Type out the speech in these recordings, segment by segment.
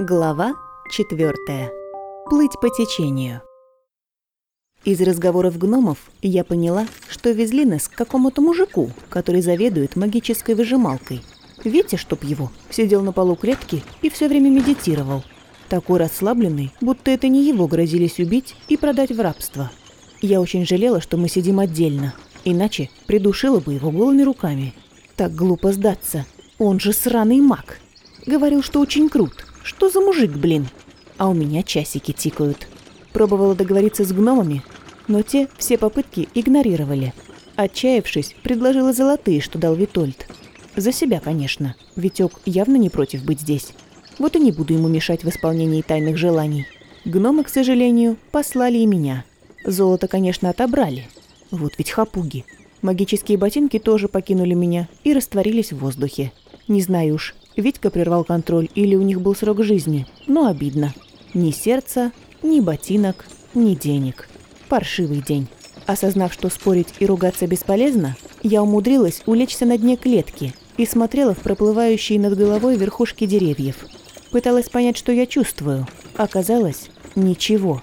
Глава 4. Плыть по течению. Из разговоров гномов я поняла, что везли нас к какому-то мужику, который заведует магической выжималкой. Витя, чтоб его, сидел на полу клетки и все время медитировал. Такой расслабленный, будто это не его грозились убить и продать в рабство. Я очень жалела, что мы сидим отдельно, иначе придушила бы его голыми руками. Так глупо сдаться. Он же сраный маг. Говорил, что очень крут. Что за мужик, блин? А у меня часики тикают. Пробовала договориться с гномами, но те все попытки игнорировали. Отчаявшись, предложила золотые, что дал Витольд. За себя, конечно. Витек явно не против быть здесь. Вот и не буду ему мешать в исполнении тайных желаний. Гномы, к сожалению, послали и меня. Золото, конечно, отобрали. Вот ведь хапуги. Магические ботинки тоже покинули меня и растворились в воздухе. Не знаю уж, Витька прервал контроль или у них был срок жизни, но обидно. Ни сердца, ни ботинок, ни денег. Паршивый день. Осознав, что спорить и ругаться бесполезно, я умудрилась улечься на дне клетки и смотрела в проплывающие над головой верхушки деревьев. Пыталась понять, что я чувствую. Оказалось, ничего.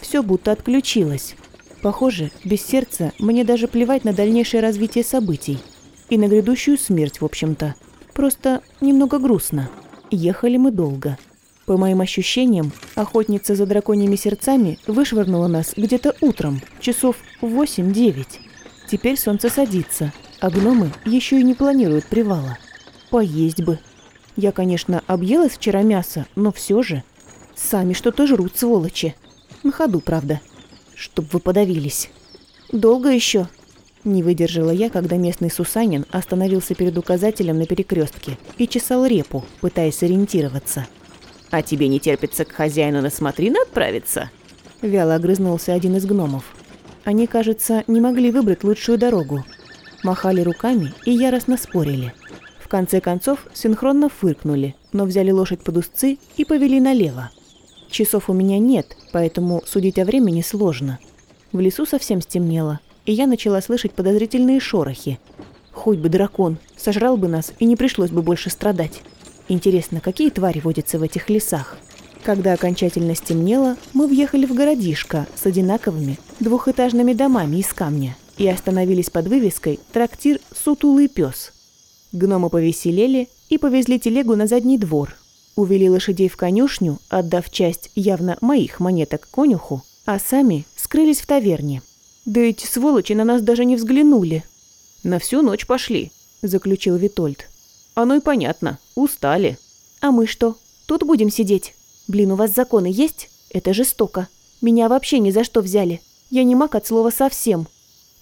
Все будто отключилось. Похоже, без сердца мне даже плевать на дальнейшее развитие событий. И на грядущую смерть, в общем-то. Просто немного грустно. Ехали мы долго. По моим ощущениям, охотница за драконьими сердцами вышвырнула нас где-то утром, часов 8-9. Теперь солнце садится, а гномы еще и не планируют привала. Поесть бы. Я, конечно, объелась вчера мясо, но все же. Сами что-то жрут, сволочи. На ходу, правда. Чтоб вы подавились. Долго еще? Не выдержала я, когда местный Сусанин остановился перед указателем на перекрестке и чесал репу, пытаясь ориентироваться. «А тебе не терпится к хозяину на смотрины отправиться?» Вяло огрызнулся один из гномов. Они, кажется, не могли выбрать лучшую дорогу. Махали руками и яростно спорили. В конце концов, синхронно фыркнули, но взяли лошадь под узцы и повели налево. Часов у меня нет, поэтому судить о времени сложно. В лесу совсем стемнело, и я начала слышать подозрительные шорохи. Хоть бы дракон, сожрал бы нас, и не пришлось бы больше страдать. Интересно, какие твари водятся в этих лесах? Когда окончательно стемнело, мы въехали в городишко с одинаковыми двухэтажными домами из камня и остановились под вывеской «Трактир Сутулый пес». Гномы повеселели и повезли телегу на задний двор. Увели лошадей в конюшню, отдав часть явно моих монеток конюху, а сами скрылись в таверне. Да эти сволочи на нас даже не взглянули. На всю ночь пошли, заключил Витольд. Оно и понятно, устали. А мы что, тут будем сидеть? Блин, у вас законы есть? Это жестоко. Меня вообще ни за что взяли. Я не маг от слова совсем.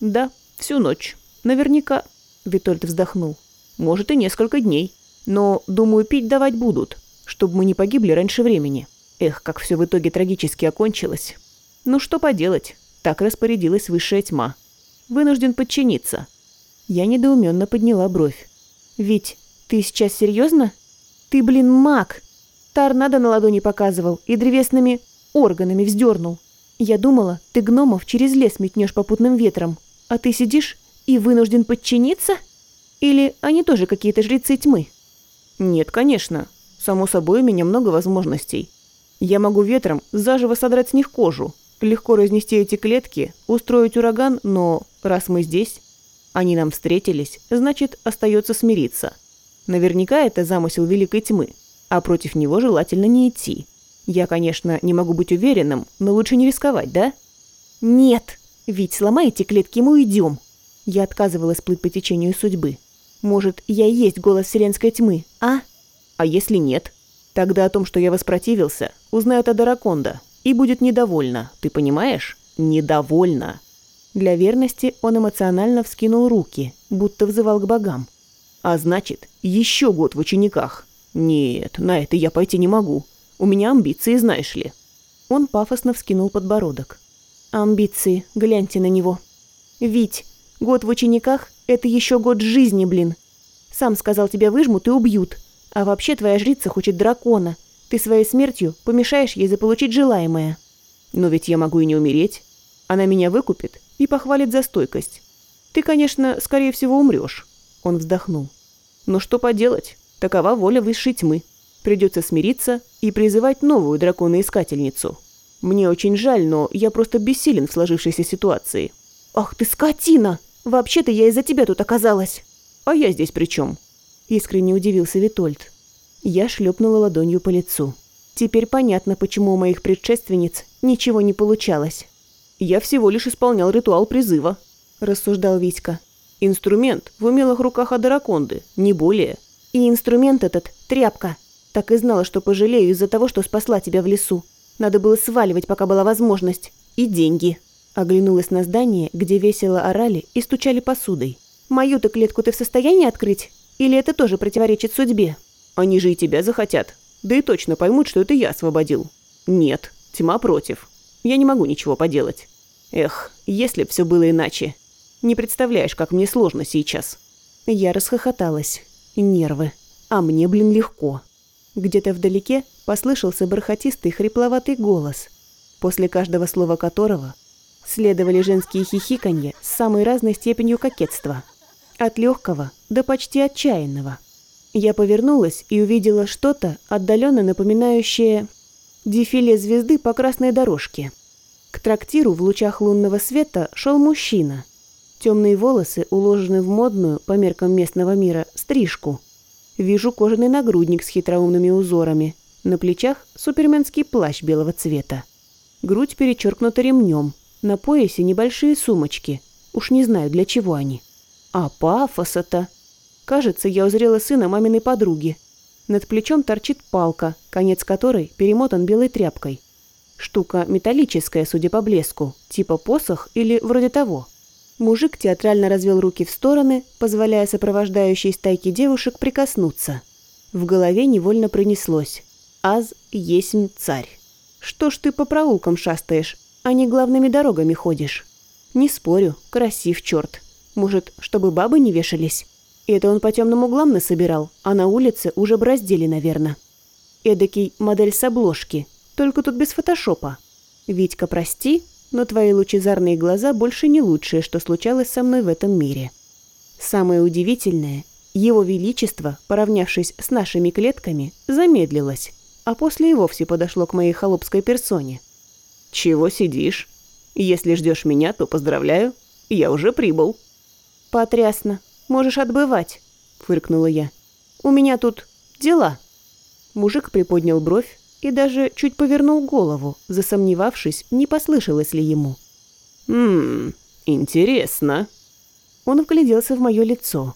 Да, всю ночь. Наверняка. Витольд вздохнул. Может и несколько дней. Но, думаю, пить давать будут, чтобы мы не погибли раньше времени. Эх, как все в итоге трагически окончилось. Ну что поделать, так распорядилась высшая тьма. Вынужден подчиниться. Я недоуменно подняла бровь. «Ведь ты сейчас серьезно? Ты, блин, маг!» Торнадо на ладони показывал и древесными органами вздернул. Я думала, ты гномов через лес метнешь попутным ветром, а ты сидишь и вынужден подчиниться? Или они тоже какие-то жрецы тьмы? Нет, конечно. Само собой, у меня много возможностей. Я могу ветром заживо содрать с них кожу, легко разнести эти клетки, устроить ураган, но раз мы здесь, они нам встретились, значит, остается смириться. Наверняка это замысел Великой Тьмы, а против него желательно не идти. Я, конечно, не могу быть уверенным, но лучше не рисковать, да? Нет, ведь сломай эти клетки, мы уйдем. Я отказывалась плыть по течению судьбы. Может, я и есть голос вселенской тьмы, а? А если нет? Тогда о том, что я воспротивился, узнают Адараконда, и будет недовольна, ты понимаешь? Недовольна. Для верности он эмоционально вскинул руки, будто взывал к богам. А значит, еще год в учениках. Нет, на это я пойти не могу. У меня амбиции, знаешь ли. Он пафосно вскинул подбородок. Амбиции, гляньте на него. Вить, год в учениках – это еще год жизни, блин. Сам сказал, тебя выжмут и убьют. А вообще твоя жрица хочет дракона – ты своей смертью помешаешь ей заполучить желаемое. Но ведь я могу и не умереть. Она меня выкупит и похвалит за стойкость. Ты, конечно, скорее всего умрешь. Он вздохнул. Но что поделать? Такова воля высшей тьмы. Придется смириться и призывать новую драконоискательницу. Мне очень жаль, но я просто бессилен в сложившейся ситуации. «Ах ты скотина! Вообще-то я из-за тебя тут оказалась!» «А я здесь при чем? Искренне удивился Витольд. Я шлепнула ладонью по лицу. Теперь понятно, почему у моих предшественниц ничего не получалось. «Я всего лишь исполнял ритуал призыва», – рассуждал Витька. «Инструмент в умелых руках Адараконды, не более». «И инструмент этот – тряпка. Так и знала, что пожалею из-за того, что спасла тебя в лесу. Надо было сваливать, пока была возможность. И деньги». Оглянулась на здание, где весело орали и стучали посудой. «Мою-то клетку ты в состоянии открыть? Или это тоже противоречит судьбе?» «Они же и тебя захотят. Да и точно поймут, что это я освободил». «Нет, тьма против. Я не могу ничего поделать. Эх, если б все было иначе. Не представляешь, как мне сложно сейчас». Я расхохоталась. Нервы. А мне, блин, легко. Где-то вдалеке послышался бархатистый хрипловатый голос, после каждого слова которого следовали женские хихиканье с самой разной степенью кокетства – от легкого до почти отчаянного. Я повернулась и увидела что-то, отдаленно напоминающее дефиле звезды по красной дорожке. К трактиру в лучах лунного света шел мужчина. Темные волосы уложены в модную, по меркам местного мира, стрижку. Вижу кожаный нагрудник с хитроумными узорами. На плечах суперменский плащ белого цвета. Грудь перечеркнута ремнем. На поясе небольшие сумочки. Уж не знаю, для чего они. А пафоса-то! Кажется, я узрела сына маминой подруги. Над плечом торчит палка, конец которой перемотан белой тряпкой. Штука металлическая, судя по блеску, типа посох или вроде того. Мужик театрально развел руки в стороны, позволяя сопровождающей стайке девушек прикоснуться. В голове невольно пронеслось. «Аз есмь царь». «Что ж ты по проулкам шастаешь, а не главными дорогами ходишь?» «Не спорю, красив черт. Может, чтобы бабы не вешались? Это он по темным углам насобирал, а на улице уже браздили, наверное. Эдакий модель с обложки, только тут без фотошопа. Витька, прости, но твои лучезарные глаза больше не лучшее, что случалось со мной в этом мире. Самое удивительное, его величество, поравнявшись с нашими клетками, замедлилось, а после и вовсе подошло к моей холопской персоне. «Чего сидишь? Если ждешь меня, то поздравляю, я уже прибыл». «Потрясно. Можешь отбывать», — фыркнула я. «У меня тут дела». Мужик приподнял бровь и даже чуть повернул голову, засомневавшись, не послышалось ли ему. «Ммм, интересно». Он вгляделся в мое лицо.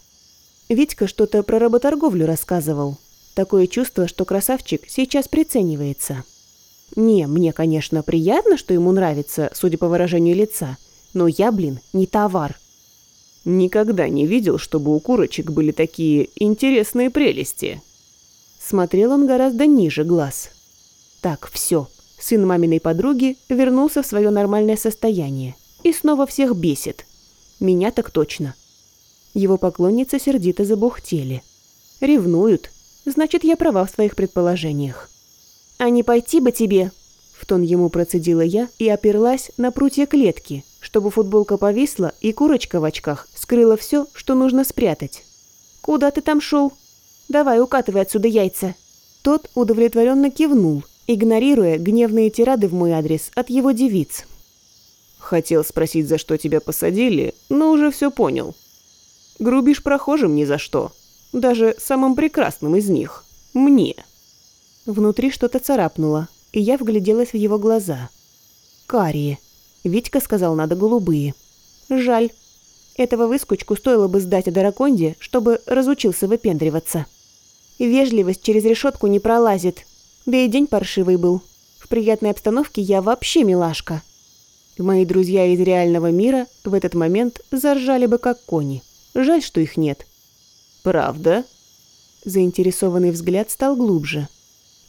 Витька что-то про работорговлю рассказывал. Такое чувство, что красавчик сейчас приценивается. Не, мне, конечно, приятно, что ему нравится, судя по выражению лица, но я, блин, не товар. Никогда не видел, чтобы у курочек были такие интересные прелести. Смотрел он гораздо ниже глаз. Так, все. Сын маминой подруги вернулся в свое нормальное состояние. И снова всех бесит. Меня так точно. Его поклонницы сердито забухтели. Ревнуют. Значит, я права в своих предположениях. «А не пойти бы тебе!» В тон ему процедила я и оперлась на прутья клетки, чтобы футболка повисла и курочка в очках скрыла все, что нужно спрятать. «Куда ты там шел? Давай, укатывай отсюда яйца». Тот удовлетворенно кивнул, игнорируя гневные тирады в мой адрес от его девиц. «Хотел спросить, за что тебя посадили, но уже все понял. Грубишь прохожим ни за что. Даже самым прекрасным из них. Мне». Внутри что-то царапнуло, и я вгляделась в его глаза. Карие. Витька сказал, надо голубые. Жаль. Этого выскочку стоило бы сдать Адараконде, чтобы разучился выпендриваться. Вежливость через решетку не пролазит. Да и день паршивый был. В приятной обстановке я вообще милашка. Мои друзья из реального мира в этот момент заржали бы как кони. Жаль, что их нет. «Правда?» Заинтересованный взгляд стал глубже.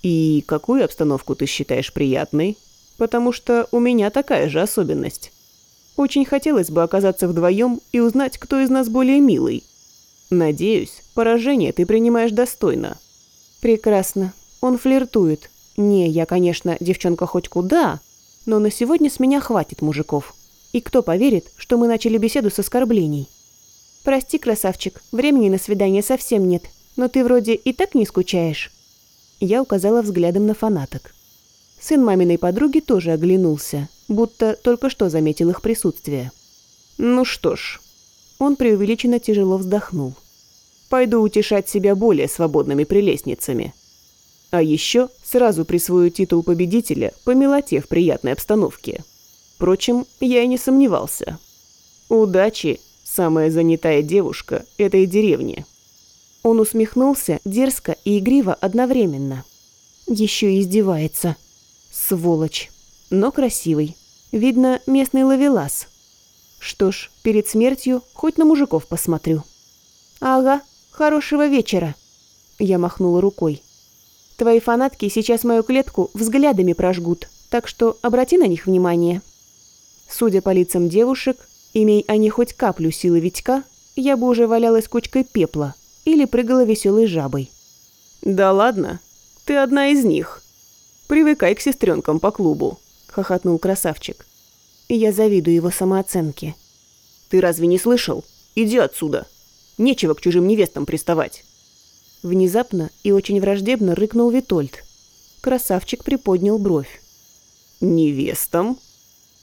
«И какую обстановку ты считаешь приятной?» Потому что у меня такая же особенность. Очень хотелось бы оказаться вдвоем и узнать, кто из нас более милый. Надеюсь, поражение ты принимаешь достойно. Прекрасно. Он флиртует. Не, я, конечно, девчонка хоть куда, но на сегодня с меня хватит мужиков. И кто поверит, что мы начали беседу с оскорблений? Прости, красавчик, времени на свидание совсем нет, но ты вроде и так не скучаешь. Я указала взглядом на фанаток. Сын маминой подруги тоже оглянулся, будто только что заметил их присутствие. «Ну что ж». Он преувеличенно тяжело вздохнул. «Пойду утешать себя более свободными прелестницами. А еще сразу присвою титул победителя по милоте в приятной обстановке. Впрочем, я и не сомневался. Удачи, самая занятая девушка этой деревни». Он усмехнулся дерзко и игриво одновременно. Еще и издевается. Сволочь. Но красивый. Видно, местный ловелас. Что ж, перед смертью хоть на мужиков посмотрю. «Ага, хорошего вечера!» Я махнула рукой. «Твои фанатки сейчас мою клетку взглядами прожгут, так что обрати на них внимание». Судя по лицам девушек, имей они хоть каплю силы Витька, я бы уже валялась кучкой пепла или прыгала веселой жабой. «Да ладно, ты одна из них. Привыкай к сестренкам по клубу», — хохотнул красавчик. Я завидую его самооценке. «Ты разве не слышал? Иди отсюда. Нечего к чужим невестам приставать». Внезапно и очень враждебно рыкнул Витольд. Красавчик приподнял бровь. «Невестам?»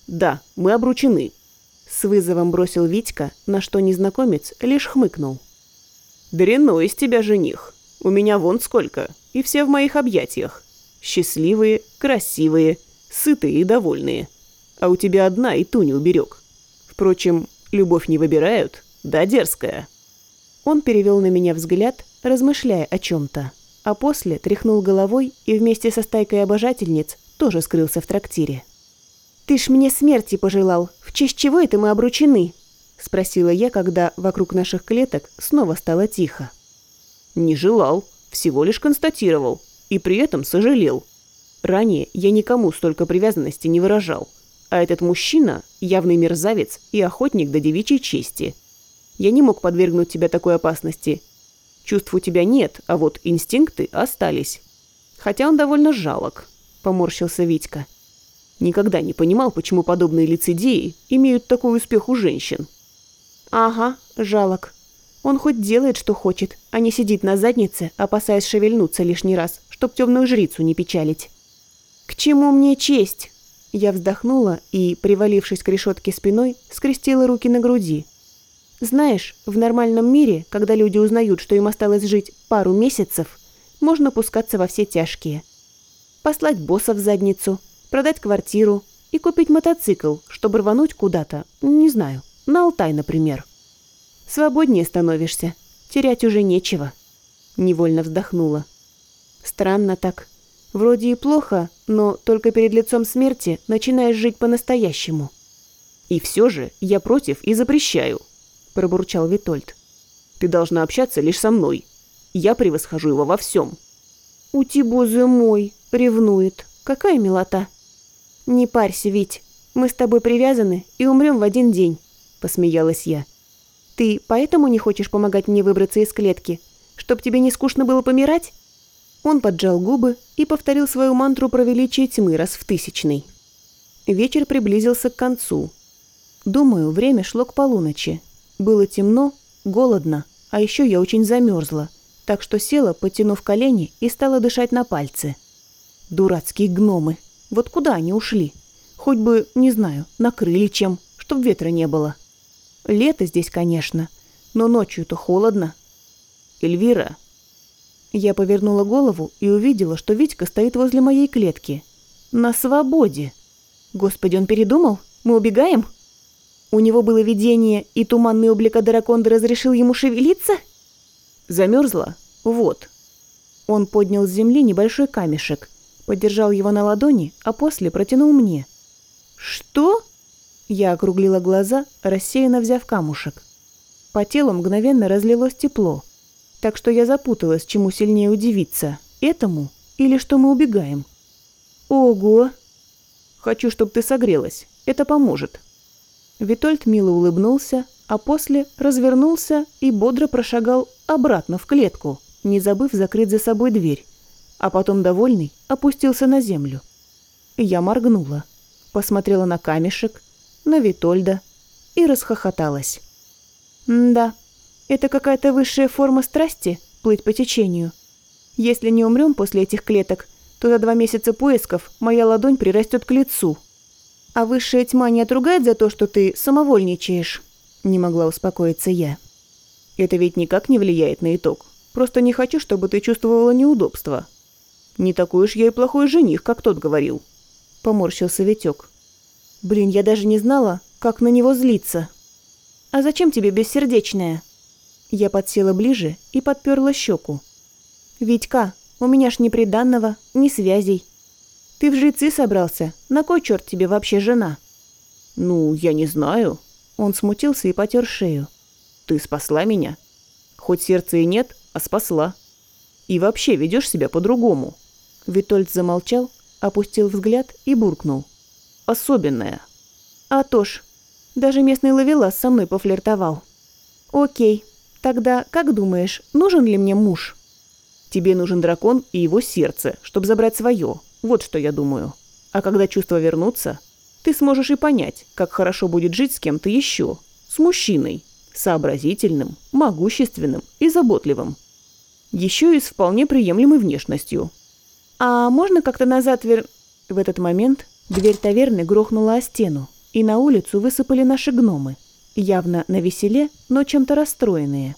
«Да, мы обручены», — с вызовом бросил Витька, на что незнакомец лишь хмыкнул. «Дрянной из тебя жених. У меня вон сколько, и все в моих объятиях. Счастливые, красивые, сытые и довольные. А у тебя одна и ту не уберег. Впрочем, любовь не выбирают, да дерзкая». Он перевел на меня взгляд, размышляя о чем-то, а после тряхнул головой и вместе со стайкой обожательниц тоже скрылся в трактире. «Ты ж мне смерти пожелал. В честь чего это мы обручены?» – спросила я, когда вокруг наших клеток снова стало тихо. «Не желал, всего лишь констатировал, и при этом сожалел. Ранее я никому столько привязанности не выражал, а этот мужчина – явный мерзавец и охотник до девичьей чести. Я не мог подвергнуть тебя такой опасности. Чувств у тебя нет, а вот инстинкты остались. Хотя он довольно жалок», – поморщился Витька. Никогда не понимал, почему подобные лицедеи имеют такой успех у женщин. «Ага, жалок. Он хоть делает, что хочет, а не сидит на заднице, опасаясь шевельнуться лишний раз, чтоб темную жрицу не печалить». «К чему мне честь?» Я вздохнула и, привалившись к решетке спиной, скрестила руки на груди. «Знаешь, в нормальном мире, когда люди узнают, что им осталось жить пару месяцев, можно пускаться во все тяжкие. Послать босса в задницу, продать квартиру и купить мотоцикл, чтобы рвануть куда-то, не знаю, на Алтай, например. Свободнее становишься, терять уже нечего. Невольно вздохнула. Странно так. Вроде и плохо, но только перед лицом смерти начинаешь жить по-настоящему. «И все же я против и запрещаю», – пробурчал Витольд. «Ты должна общаться лишь со мной. Я превосхожу его во всем». «У Тибозы мой, ревнует. Какая милота!» «Не парься, Вить. Мы с тобой привязаны и умрем в один день. – посмеялась я. «Ты поэтому не хочешь помогать мне выбраться из клетки? Чтоб тебе не скучно было помирать?» Он поджал губы и повторил свою мантру про величие тьмы раз в тысячный. Вечер приблизился к концу. Думаю, время шло к полуночи. Было темно, голодно, а еще я очень замерзла, так что села, потянув колени и стала дышать на пальцы. Дурацкие гномы. Вот куда они ушли? Хоть бы, не знаю, накрыли чем, чтоб ветра не было. Лето здесь, конечно, но ночью-то холодно. Эльвира. Я повернула голову и увидела, что Витька стоит возле моей клетки. На свободе. Господи, он передумал? Мы убегаем? У него было видение, и туманный облик Адараконда разрешил ему шевелиться? Замерзла? Вот. Он поднял с земли небольшой камешек, подержал его на ладони, а после протянул мне. «Что?» Я округлила глаза, рассеянно взяв камушек. По телу мгновенно разлилось тепло, так что я запуталась, чему сильнее удивиться, этому или что мы убегаем. «Ого!» «Хочу, чтобы ты согрелась. Это поможет». Витольд мило улыбнулся, а после развернулся и бодро прошагал обратно в клетку, не забыв закрыть за собой дверь, а потом, довольный, опустился на землю. Я моргнула, посмотрела на камешек, на Витольда и расхохоталась. «Да, это какая-то высшая форма страсти – плыть по течению. Если не умрем после этих клеток, то за два месяца поисков моя ладонь прирастет к лицу. А высшая тьма не отругает за то, что ты самовольничаешь?» Не могла успокоиться я. «Это ведь никак не влияет на итог. Просто не хочу, чтобы ты чувствовала неудобства. Не такой уж я и плохой жених, как тот говорил». Поморщился Витек. «Блин, я даже не знала, как на него злиться. А зачем тебе бессердечная?» Я подсела ближе и подперла щеку. «Витька, у меня ж ни приданного, ни связей. Ты в жрецы собрался? На кой черт тебе вообще жена?» «Ну, я не знаю». Он смутился и потер шею. «Ты спасла меня. Хоть сердца и нет, а спасла. И вообще ведешь себя по-другому». Витольд замолчал, опустил взгляд и буркнул. «Особенная». «А то ж, даже местный ловелас со мной пофлиртовал». «Окей, тогда как думаешь, нужен ли мне муж?» Тебе нужен дракон и его сердце, чтобы забрать свое. Вот что я думаю. А когда чувства вернутся, ты сможешь и понять, как хорошо будет жить с кем-то еще. С мужчиной. Сообразительным, могущественным и заботливым. Еще и с вполне приемлемой внешностью. «А можно как-то назад вер...» В этот момент дверь таверны грохнула о стену, и на улицу высыпали наши гномы, явно на веселе, но чем-то расстроенные.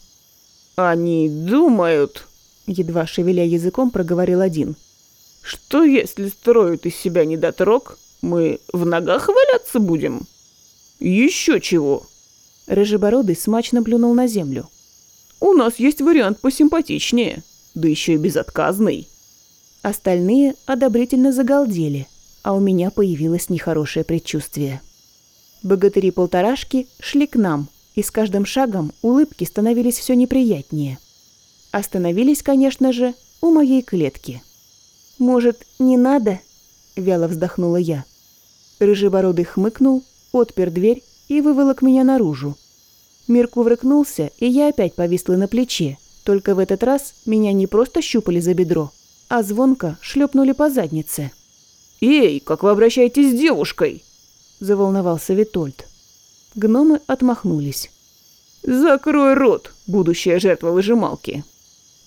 «Они думают...» едва шевеля языком, проговорил один. «Что если строят из себя недотрог, мы в ногах валяться будем? Еще чего?» Рыжебородый смачно плюнул на землю. «У нас есть вариант посимпатичнее, да еще и безотказный». Остальные одобрительно загалдели, а у меня появилось нехорошее предчувствие. Богатыри-полторашки шли к нам, и с каждым шагом улыбки становились все неприятнее – Остановились, конечно же, у моей клетки. «Может, не надо?» – вяло вздохнула я. Рыжебородый хмыкнул, отпер дверь и выволок меня наружу. Мир кувыркнулся, и я опять повисла на плече, только в этот раз меня не просто щупали за бедро, а звонко шлепнули по заднице. «Эй, как вы обращаетесь с девушкой?» – заволновался Витольд. Гномы отмахнулись. «Закрой рот, будущая жертва выжималки!»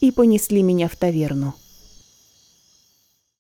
и понесли меня в таверну.